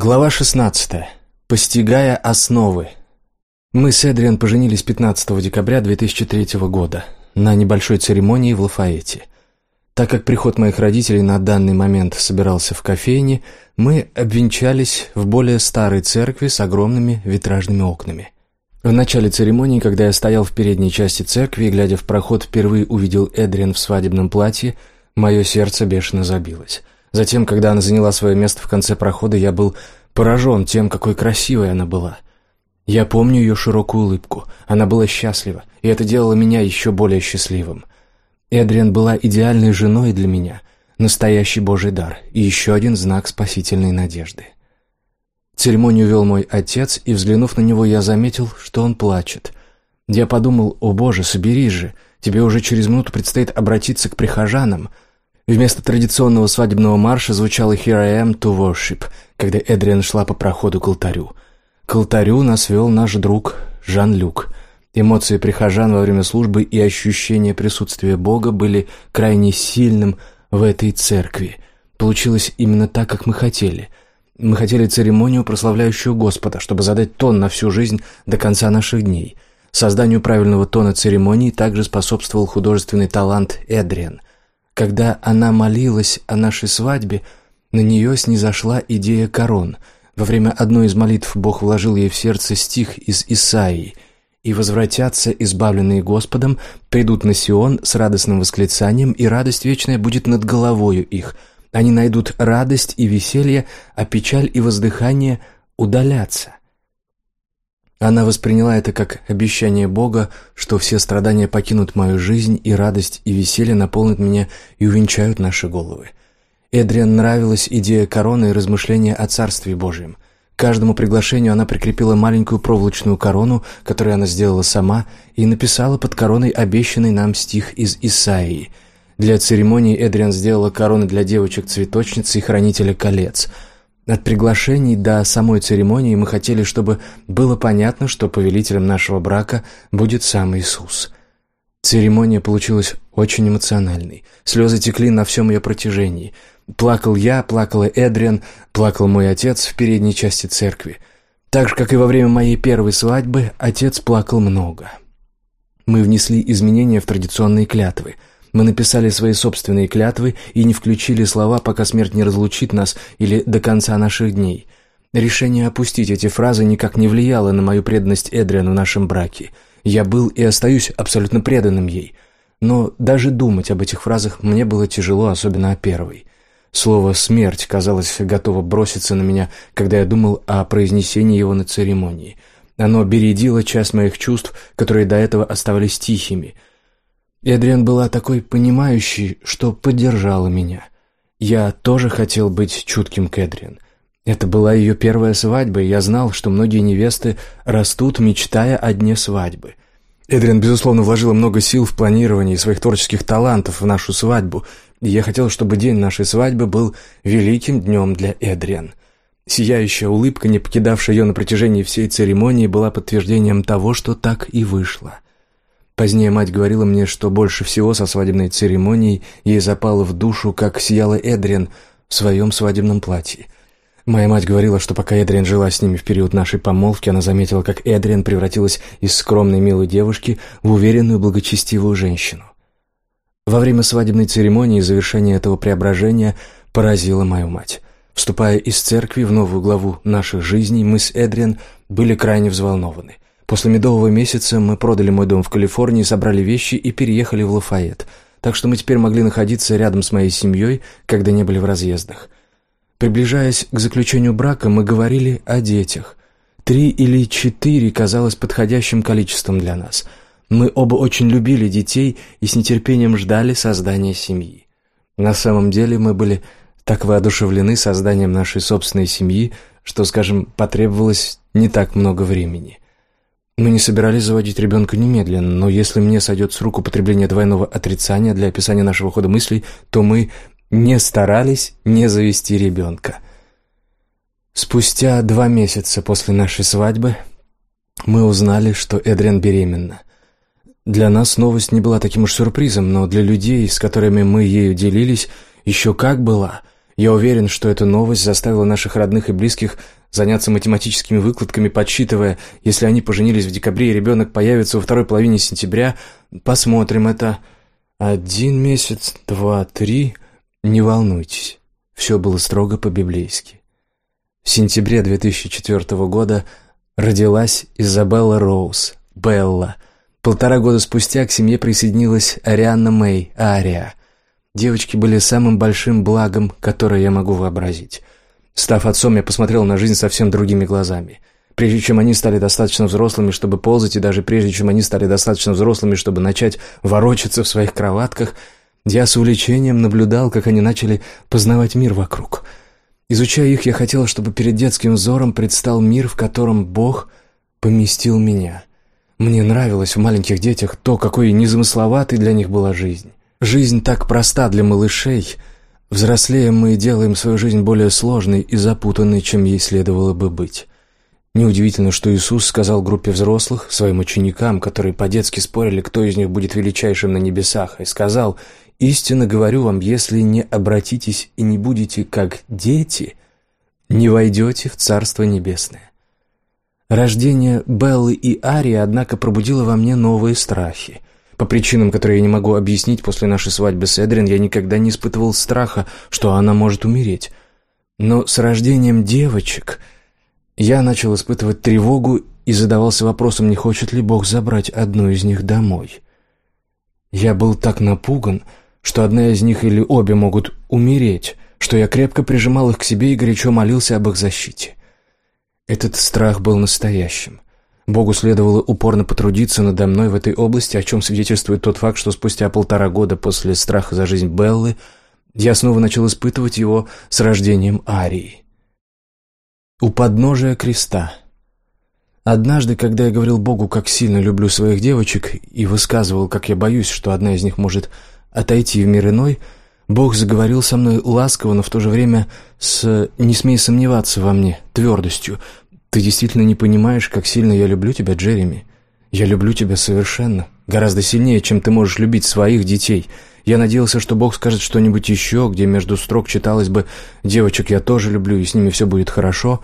Глава 16. Постигая основы. Мы с Эдриан поженились 15 декабря 2003 года на небольшой церемонии в Лафаэте. Так как приход моих родителей на данный момент собирался в кофейне, мы обвенчались в более старой церкви с огромными витражными окнами. В начале церемонии, когда я стоял в передней части церкви и, глядя в проход, впервые увидел Эдриан в свадебном платье, мое сердце бешено забилось – Затем, когда она заняла свое место в конце прохода, я был поражен тем, какой красивой она была. Я помню ее широкую улыбку. Она была счастлива, и это делало меня еще более счастливым. Эдриан была идеальной женой для меня, настоящий Божий дар и еще один знак спасительной надежды. Церемонию вел мой отец, и, взглянув на него, я заметил, что он плачет. Я подумал, «О Боже, соберись же, тебе уже через минуту предстоит обратиться к прихожанам», Вместо традиционного свадебного марша звучало «Here I am to worship», когда Эдриан шла по проходу к алтарю. К алтарю нас вел наш друг Жан-Люк. Эмоции прихожан во время службы и ощущение присутствия Бога были крайне сильным в этой церкви. Получилось именно так, как мы хотели. Мы хотели церемонию, прославляющую Господа, чтобы задать тон на всю жизнь до конца наших дней. Созданию правильного тона церемонии также способствовал художественный талант Эдриан – когда она молилась о нашей свадьбе, на нее снизошла идея корон. Во время одной из молитв Бог вложил ей в сердце стих из Исаии «И возвратятся, избавленные Господом, придут на Сион с радостным восклицанием, и радость вечная будет над головою их. Они найдут радость и веселье, а печаль и воздыхание удалятся». Она восприняла это как обещание Бога, что все страдания покинут мою жизнь, и радость и веселье наполнят меня и увенчают наши головы. Эдриан нравилась идея короны и размышления о Царстве Божьем. К каждому приглашению она прикрепила маленькую проволочную корону, которую она сделала сама, и написала под короной обещанный нам стих из Исаии. Для церемонии Эдриан сделала короны для девочек-цветочниц и хранителя колец – от приглашений до самой церемонии мы хотели, чтобы было понятно, что повелителем нашего брака будет сам Иисус. Церемония получилась очень эмоциональной. Слезы текли на всем ее протяжении. Плакал я, плакала Эдриан, плакал мой отец в передней части церкви. Так же, как и во время моей первой свадьбы, отец плакал много. Мы внесли изменения в традиционные клятвы – мы написали свои собственные клятвы и не включили слова, пока смерть не разлучит нас или до конца наших дней. Решение опустить эти фразы никак не влияло на мою преданность Эдриану в нашем браке. Я был и остаюсь абсолютно преданным ей. Но даже думать об этих фразах мне было тяжело, особенно о первой. Слово «смерть» казалось готово броситься на меня, когда я думал о произнесении его на церемонии. Оно бередило часть моих чувств, которые до этого оставались тихими – Эдриан была такой понимающей, что поддержала меня. Я тоже хотел быть чутким к Эдриан. Это была ее первая свадьба, и я знал, что многие невесты растут, мечтая о дне свадьбы. Эдриан, безусловно, вложила много сил в планирование своих творческих талантов в нашу свадьбу, и я хотел, чтобы день нашей свадьбы был великим днем для Эдриан. Сияющая улыбка, не покидавшая ее на протяжении всей церемонии, была подтверждением того, что так и вышло. Позднее мать говорила мне, что больше всего со свадебной церемонией ей запало в душу, как сияла Эдриан в своем свадебном платье. Моя мать говорила, что пока Эдриан жила с ними в период нашей помолвки, она заметила, как Эдриан превратилась из скромной милой девушки в уверенную благочестивую женщину. Во время свадебной церемонии завершение этого преображения поразило мою мать. Вступая из церкви в новую главу наших жизней, мы с Эдриан были крайне взволнованы – После медового месяца мы продали мой дом в Калифорнии, собрали вещи и переехали в Лафайет, так что мы теперь могли находиться рядом с моей семьей, когда не были в разъездах. Приближаясь к заключению брака, мы говорили о детях. Три или четыре казалось подходящим количеством для нас. Мы оба очень любили детей и с нетерпением ждали создания семьи. На самом деле мы были так воодушевлены созданием нашей собственной семьи, что, скажем, потребовалось не так много времени – мы не собирались заводить ребенка немедленно, но если мне сойдет с рук употребление двойного отрицания для описания нашего хода мыслей, то мы не старались не завести ребенка. Спустя два месяца после нашей свадьбы мы узнали, что Эдриан беременна. Для нас новость не была таким уж сюрпризом, но для людей, с которыми мы ею делились, еще как была. Я уверен, что эта новость заставила наших родных и близких заняться математическими выкладками, подсчитывая, если они поженились в декабре и ребенок появится во второй половине сентября. Посмотрим это. Один месяц, два, три. Не волнуйтесь. Все было строго по-библейски. В сентябре 2004 года родилась Изабелла Роуз, Белла. Полтора года спустя к семье присоединилась Арианна Мэй, Ария. Девочки были самым большим благом, которое я могу вообразить. Став отцом, я посмотрел на жизнь совсем другими глазами. Прежде чем они стали достаточно взрослыми, чтобы ползать, и даже прежде чем они стали достаточно взрослыми, чтобы начать ворочаться в своих кроватках, я с увлечением наблюдал, как они начали познавать мир вокруг. Изучая их, я хотел, чтобы перед детским взором предстал мир, в котором Бог поместил меня. Мне нравилось в маленьких детях то, какой незамысловатой для них была жизнь. Жизнь так проста для малышей — Взрослеем мы делаем свою жизнь более сложной и запутанной, чем ей следовало бы быть. Неудивительно, что Иисус сказал группе взрослых, своим ученикам, которые по-детски спорили, кто из них будет величайшим на небесах, и сказал, «Истинно говорю вам, если не обратитесь и не будете как дети, не войдете в Царство Небесное». Рождение Беллы и Арии, однако, пробудило во мне новые страхи. По причинам, которые я не могу объяснить, после нашей свадьбы с Эдрин я никогда не испытывал страха, что она может умереть. Но с рождением девочек я начал испытывать тревогу и задавался вопросом, не хочет ли Бог забрать одну из них домой. Я был так напуган, что одна из них или обе могут умереть, что я крепко прижимал их к себе и горячо молился об их защите. Этот страх был настоящим. Богу следовало упорно потрудиться надо мной в этой области, о чем свидетельствует тот факт, что спустя полтора года после страха за жизнь Беллы я снова начал испытывать его с рождением Арии. У подножия креста. Однажды, когда я говорил Богу, как сильно люблю своих девочек, и высказывал, как я боюсь, что одна из них может отойти в мир иной, Бог заговорил со мной ласково, но в то же время с «не смей сомневаться во мне» твердостью, ты действительно не понимаешь, как сильно я люблю тебя, Джереми. Я люблю тебя совершенно. Гораздо сильнее, чем ты можешь любить своих детей. Я надеялся, что Бог скажет что-нибудь еще, где между строк читалось бы «девочек я тоже люблю, и с ними все будет хорошо»,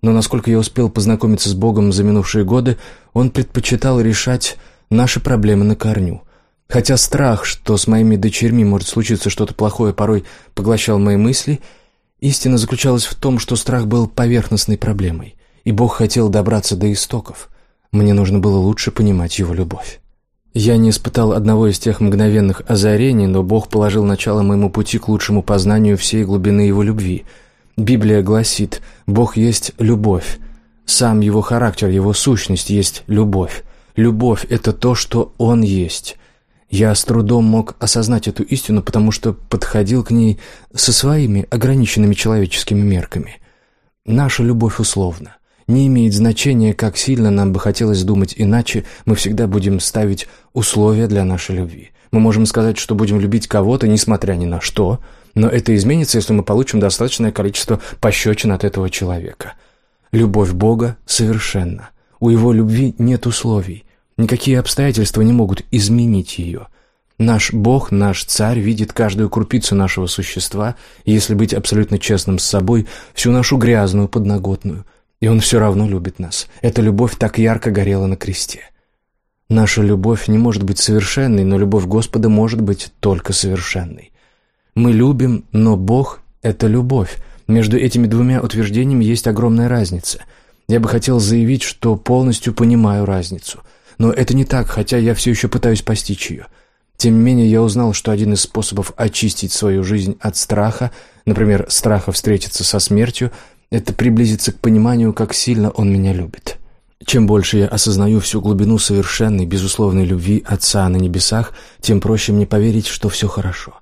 но насколько я успел познакомиться с Богом за минувшие годы, Он предпочитал решать наши проблемы на корню. Хотя страх, что с моими дочерьми может случиться что-то плохое, порой поглощал мои мысли, истина заключалась в том, что страх был поверхностной проблемой и Бог хотел добраться до истоков. Мне нужно было лучше понимать его любовь. Я не испытал одного из тех мгновенных озарений, но Бог положил начало моему пути к лучшему познанию всей глубины его любви. Библия гласит, Бог есть любовь. Сам его характер, его сущность есть любовь. Любовь — это то, что Он есть. Я с трудом мог осознать эту истину, потому что подходил к ней со своими ограниченными человеческими мерками. Наша любовь условна. Не имеет значения, как сильно нам бы хотелось думать иначе, мы всегда будем ставить условия для нашей любви. Мы можем сказать, что будем любить кого-то, несмотря ни на что, но это изменится, если мы получим достаточное количество пощечин от этого человека. Любовь Бога совершенна. У Его любви нет условий. Никакие обстоятельства не могут изменить ее. Наш Бог, наш Царь видит каждую крупицу нашего существа, если быть абсолютно честным с собой, всю нашу грязную подноготную, и Он все равно любит нас. Эта любовь так ярко горела на кресте. Наша любовь не может быть совершенной, но любовь Господа может быть только совершенной. Мы любим, но Бог — это любовь. Между этими двумя утверждениями есть огромная разница. Я бы хотел заявить, что полностью понимаю разницу. Но это не так, хотя я все еще пытаюсь постичь ее. Тем не менее, я узнал, что один из способов очистить свою жизнь от страха, например, страха встретиться со смертью — это приблизиться к пониманию, как сильно он меня любит. Чем больше я осознаю всю глубину совершенной, безусловной любви Отца на небесах, тем проще мне поверить, что все хорошо.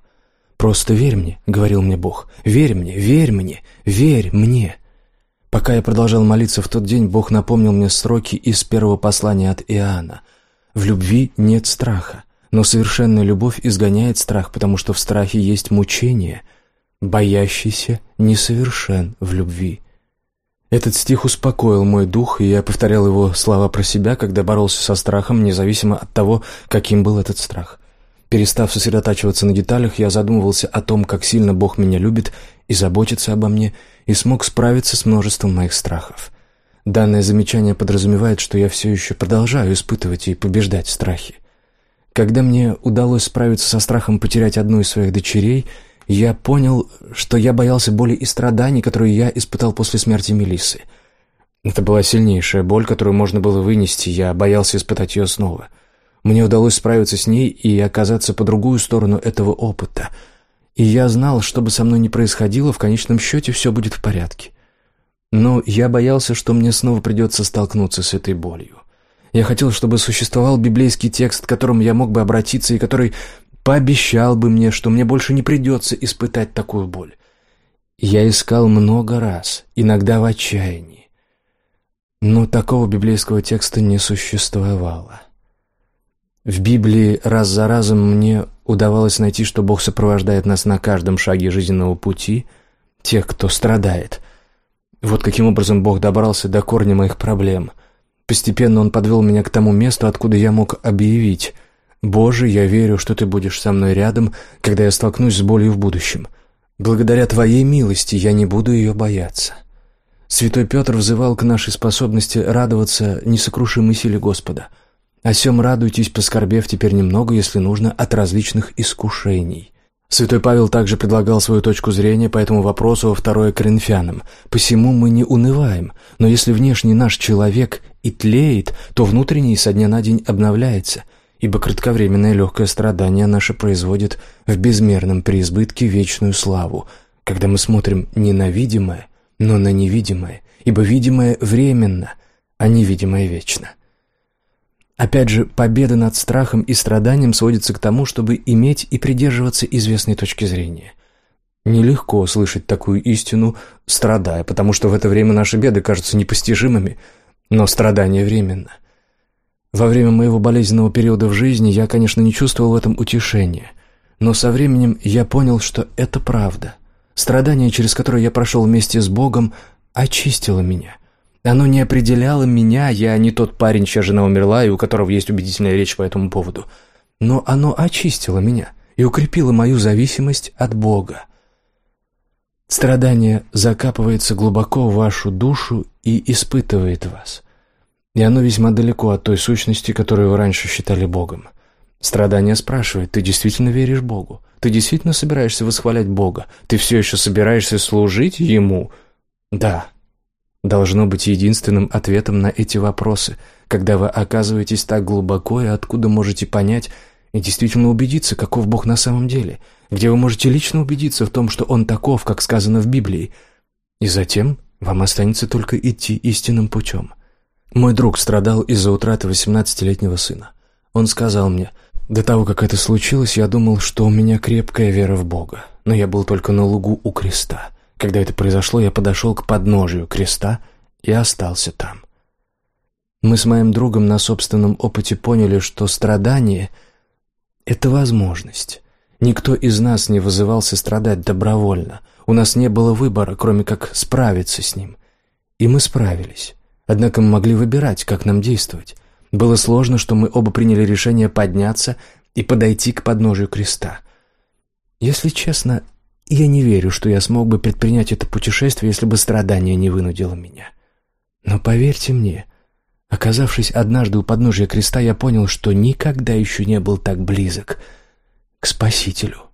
«Просто верь мне», — говорил мне Бог. «Верь мне, верь мне, верь мне». Пока я продолжал молиться в тот день, Бог напомнил мне строки из первого послания от Иоанна. «В любви нет страха, но совершенная любовь изгоняет страх, потому что в страхе есть мучение, боящийся несовершен в любви. Этот стих успокоил мой дух, и я повторял его слова про себя, когда боролся со страхом, независимо от того, каким был этот страх. Перестав сосредотачиваться на деталях, я задумывался о том, как сильно Бог меня любит, и заботится обо мне, и смог справиться с множеством моих страхов. Данное замечание подразумевает, что я все еще продолжаю испытывать и побеждать страхи. Когда мне удалось справиться со страхом потерять одну из своих дочерей, я понял, что я боялся боли и страданий, которые я испытал после смерти Мелиссы. Это была сильнейшая боль, которую можно было вынести, я боялся испытать ее снова. Мне удалось справиться с ней и оказаться по другую сторону этого опыта. И я знал, что бы со мной ни происходило, в конечном счете все будет в порядке. Но я боялся, что мне снова придется столкнуться с этой болью. Я хотел, чтобы существовал библейский текст, к которому я мог бы обратиться и который пообещал бы мне, что мне больше не придется испытать такую боль. Я искал много раз, иногда в отчаянии. Но такого библейского текста не существовало. В Библии раз за разом мне удавалось найти, что Бог сопровождает нас на каждом шаге жизненного пути, тех, кто страдает. Вот каким образом Бог добрался до корня моих проблем — Постепенно он подвел меня к тому месту, откуда я мог объявить «Боже, я верю, что ты будешь со мной рядом, когда я столкнусь с болью в будущем. Благодаря твоей милости я не буду ее бояться». Святой Петр взывал к нашей способности радоваться несокрушимой силе Господа. «О сем радуйтесь, поскорбев теперь немного, если нужно, от различных искушений». Святой Павел также предлагал свою точку зрения по этому вопросу во второе Коринфянам. «Посему мы не унываем, но если внешний наш человек и тлеет, то внутренний со дня на день обновляется, ибо кратковременное легкое страдание наше производит в безмерном преизбытке вечную славу, когда мы смотрим не на видимое, но на невидимое, ибо видимое временно, а невидимое вечно». Опять же, победа над страхом и страданием сводится к тому, чтобы иметь и придерживаться известной точки зрения. Нелегко слышать такую истину, страдая, потому что в это время наши беды кажутся непостижимыми, но страдание временно. Во время моего болезненного периода в жизни я, конечно, не чувствовал в этом утешения, но со временем я понял, что это правда. Страдание, через которое я прошел вместе с Богом, очистило меня – оно не определяло меня, я не тот парень, чья жена умерла и у которого есть убедительная речь по этому поводу. Но оно очистило меня и укрепило мою зависимость от Бога. Страдание закапывается глубоко в вашу душу и испытывает вас. И оно весьма далеко от той сущности, которую вы раньше считали Богом. Страдание спрашивает, ты действительно веришь Богу? Ты действительно собираешься восхвалять Бога? Ты все еще собираешься служить Ему? Да, должно быть единственным ответом на эти вопросы, когда вы оказываетесь так глубоко и откуда можете понять и действительно убедиться, каков Бог на самом деле, где вы можете лично убедиться в том, что Он таков, как сказано в Библии, и затем вам останется только идти истинным путем. Мой друг страдал из-за утраты 18-летнего сына. Он сказал мне, до того, как это случилось, я думал, что у меня крепкая вера в Бога, но я был только на лугу у креста. Когда это произошло, я подошел к подножию креста и остался там. Мы с моим другом на собственном опыте поняли, что страдание — это возможность. Никто из нас не вызывался страдать добровольно. У нас не было выбора, кроме как справиться с ним. И мы справились. Однако мы могли выбирать, как нам действовать. Было сложно, что мы оба приняли решение подняться и подойти к подножию креста. Если честно, я не верю, что я смог бы предпринять это путешествие, если бы страдание не вынудило меня. Но поверьте мне, оказавшись однажды у подножия креста, я понял, что никогда еще не был так близок к Спасителю.